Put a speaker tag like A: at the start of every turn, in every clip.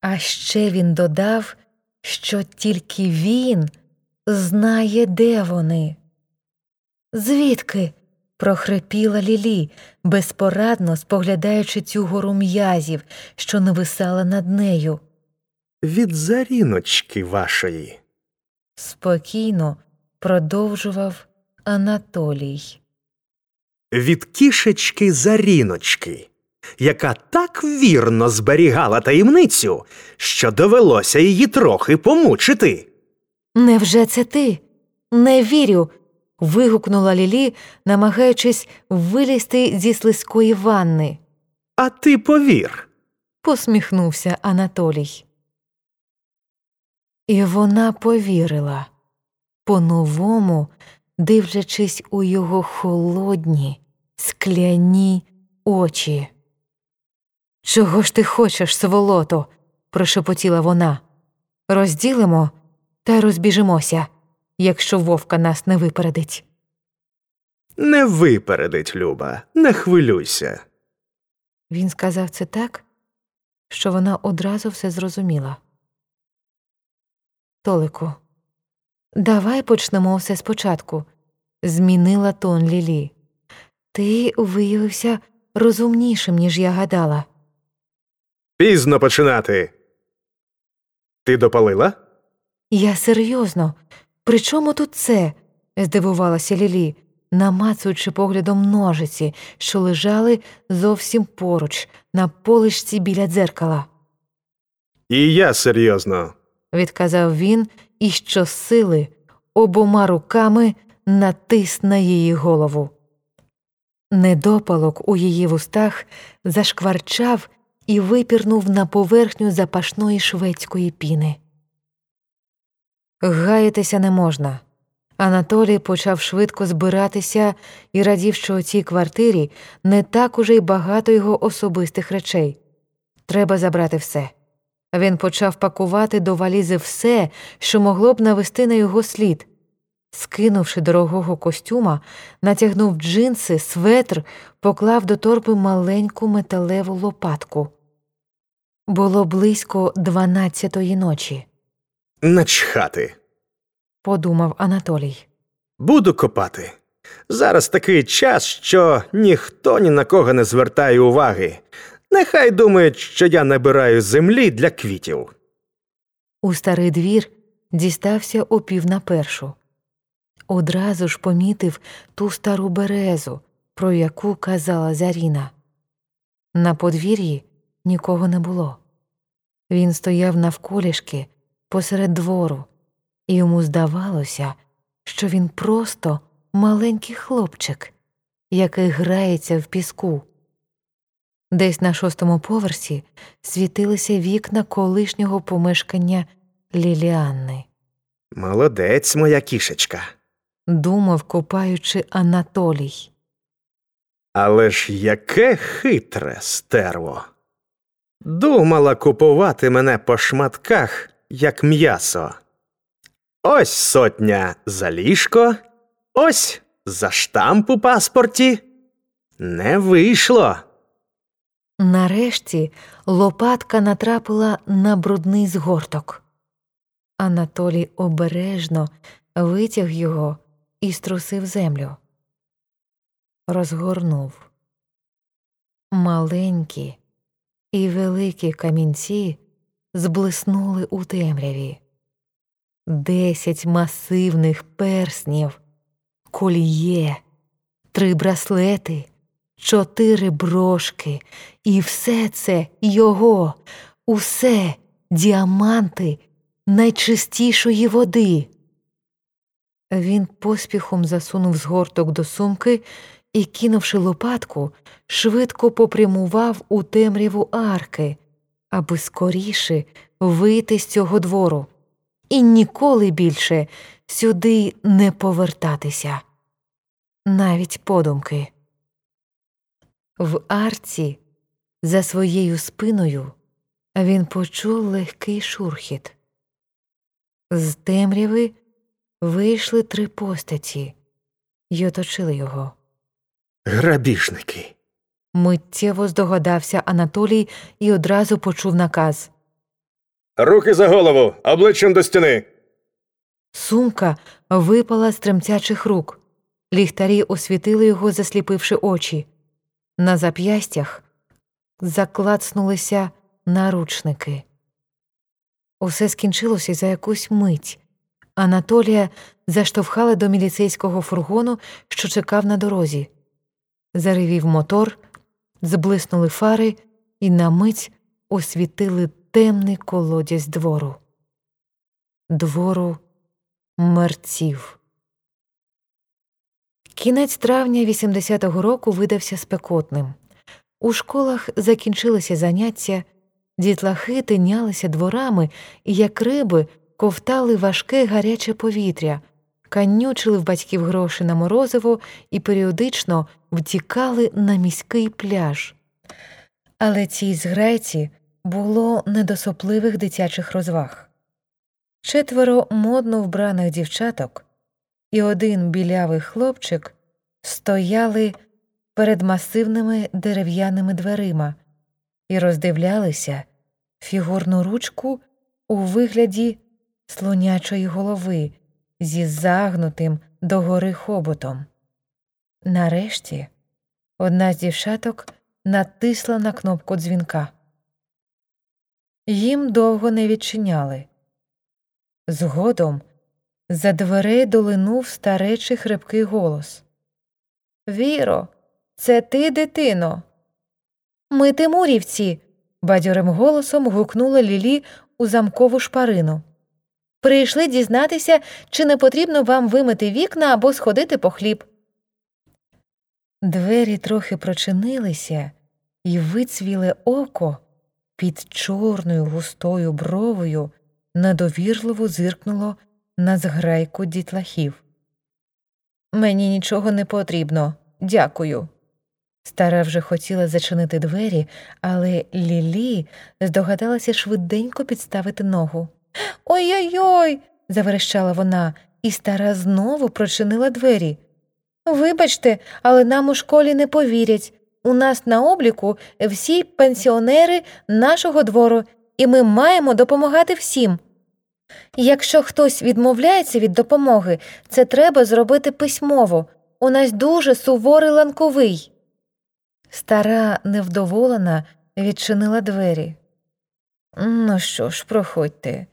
A: А ще він додав, що тільки він знає, де вони. Звідки? прохрипіла Лілі, безпорадно споглядаючи цю гору м'язів, що нависала над нею.
B: Від заріночки вашої.
A: Спокійно продовжував Анатолій.
B: Від кішечки заріночки, яка так вірно зберігала таємницю, що довелося її трохи помучити.
A: Невже це ти? Не вірю. вигукнула Лілі, намагаючись вилізти зі слизької ванни.
B: А ти повір.
A: посміхнувся Анатолій. І вона повірила, по-новому дивлячись у його холодні, скляні очі. Чого ж ти хочеш, сволото? прошепотіла вона. Розділимо та розбіжимося, якщо вовка нас не випередить.
B: Не випередить, Люба, не хвилюйся.
A: Він сказав це так, що вона одразу все зрозуміла. Толику, давай почнемо все спочатку, змінила тон Лілі. Ти виявився розумнішим, ніж я гадала.
B: Пізно починати. Ти допалила?
A: Я серйозно. При чому тут це? здивувалася Лілі, намацуючи поглядом ножиці, що лежали зовсім поруч, на полишці біля дзеркала.
B: І я серйозно.
A: відказав він і щосили обома руками натис на її голову. Недопалок у її вустах зашкварчав і випірнув на поверхню запашної шведської піни. Гаятися не можна. Анатолій почав швидко збиратися і радів, що у цій квартирі не так уже й багато його особистих речей. Треба забрати все. Він почав пакувати до валізи все, що могло б навести на його слід. Скинувши дорогого костюма, натягнув джинси, светр, поклав до торби маленьку металеву лопатку. Було близько дванадцятої ночі,
B: Начхати.
A: подумав Анатолій.
B: Буду копати. Зараз такий час, що ніхто ні на кого не звертає уваги. Нехай думають, що я набираю землі для квітів.
A: У старий двір дістався о пів на першу. Одразу ж помітив ту стару березу, про яку казала Заріна. На подвір'ї нікого не було. Він стояв навколішки посеред двору, і йому здавалося, що він просто маленький хлопчик, який грається в піску. Десь на шостому поверсі світилися вікна колишнього помешкання Ліліанни.
B: Молодець, моя кішечка.
A: Думав, копаючи Анатолій.
B: Але ж яке хитре стерво. Думала купувати мене по шматках, як м'ясо. Ось сотня за ліжко, ось за штамп у паспорті. Не вийшло.
A: Нарешті лопатка натрапила на брудний згорток. Анатолій обережно витяг його і струсив землю. Розгорнув. Маленькі і великі камінці зблиснули у темряві. Десять масивних перснів, коліє, три браслети, чотири брошки, і все це його, усе діаманти найчистішої води. Він поспіхом засунув згорток до сумки і, кинувши лопатку, швидко попрямував у темряву арки, аби скоріше вийти з цього двору і ніколи більше сюди не повертатися, навіть подумки. В арці за своєю спиною він почув легкий шурхіт. З темряви вийшли три постаті й оточили його.
B: Грабіжники.
A: Миттєво здогадався Анатолій і одразу почув наказ
B: Руки за голову, обличчям до стіни.
A: Сумка випала з тремтячих рук. Ліхтарі освітили його, засліпивши очі. На зап'ястях заклацнулися наручники. Усе скінчилося за якусь мить. Анатолія заштовхали до міліцейського фургону, що чекав на дорозі. Заревів мотор, зблиснули фари і на мить освітили темний колодязь двору. Двору мерців. Кінець травня 80-го року видався спекотним. У школах закінчилися заняття, дітлахи тинялися дворами і, як риби, ковтали важке гаряче повітря, канючили в батьків гроші на морозиво і періодично втікали на міський пляж. Але цій зграйці було не до сопливих дитячих розваг. Четверо модно вбраних дівчаток і один білявий хлопчик стояли перед масивними дерев'яними дверима і роздивлялися фігурну ручку у вигляді слонячої голови зі загнутим догори хоботом. Нарешті одна з дівчаток натисла на кнопку дзвінка. Їм довго не відчиняли. Згодом за дверей долинув старечий хрипкий голос Віро, це ти, дитино? Ми тимурівці. бадьорим голосом гукнула Лілі у замкову шпарину. Прийшли дізнатися, чи не потрібно вам вимити вікна або сходити по хліб. Двері трохи прочинилися, і вицвіле око під чорною густою бровою недовірливо зиркнуло на зграйку дітлахів. Мені нічого не потрібно, дякую. Стара вже хотіла зачинити двері, але Лілі здогадалася швиденько підставити ногу. Ой ой ой. заверещала вона, і стара знову прочинила двері. Вибачте, але нам у школі не повірять. У нас на обліку всі пенсіонери нашого двору, і ми маємо допомагати всім. Якщо хтось відмовляється від допомоги, це треба зробити письмово. У нас дуже суворий ланковий. Стара невдоволена відчинила двері. Ну що ж, проходьте,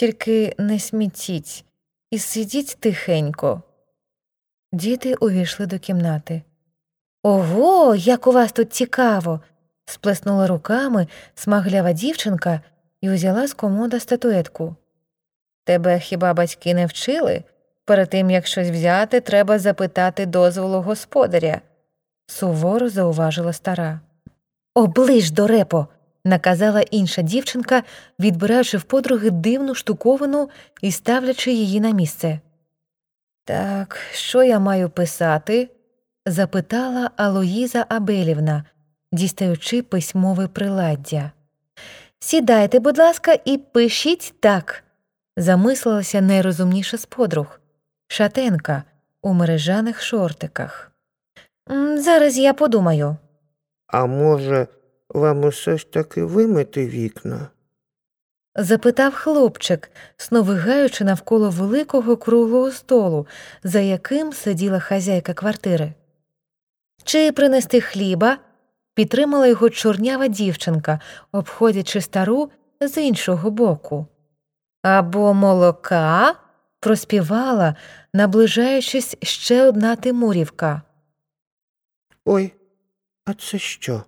A: тільки не смітіть і сидіть тихенько. Діти увійшли до кімнати. Ого, як у вас тут цікаво. сплеснула руками смаглява дівчинка і узяла з комода статуетку. Тебе хіба батьки не вчили? Перед тим як щось взяти, треба запитати дозволу господаря, суворо зауважила стара. Оближ, дорепо, наказала інша дівчинка, відбираючи в подруги дивну штуковину і ставлячи її на місце. Так, що я маю писати? запитала Алоїза Абелівна, дістаючи письмове приладдя. Сідайте, будь ласка, і пишіть так, замислилася найрозумніша з подруг шатенка у мережаних шортиках. Зараз я подумаю.
C: А може, вам усе ж таки вимити вікна?
A: запитав хлопчик, сновигаючи навколо великого круглого столу, за яким сиділа хазяйка квартири. Чи принести хліба? підтримала його чорнява дівчинка, обходячи стару з іншого боку. Або молока? проспівала, наближаючись ще одна Тимурівка.
C: Ой, а це що?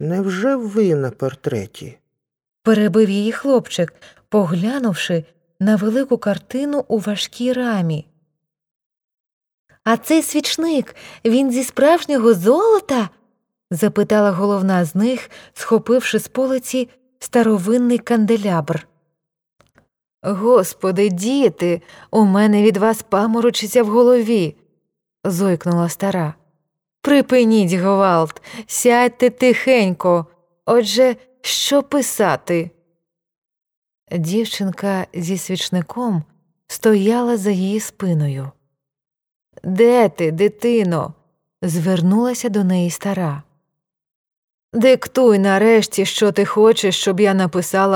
C: Невже ви на портреті?
A: перебив її хлопчик, поглянувши на велику картину у важкій рамі. А цей свічник він зі справжнього золота? запитала головна з них, схопивши з полиці старовинний канделябр. Господи, діти, у мене від вас паморочиться в голові, зойкнула стара. Припиніть гвалт, сядьте тихенько. Отже, що писати? Дівчинка зі свічником стояла за її спиною. Де ти, дитино? звернулася до неї стара. Диктуй нарешті, що ти хочеш, щоб я написала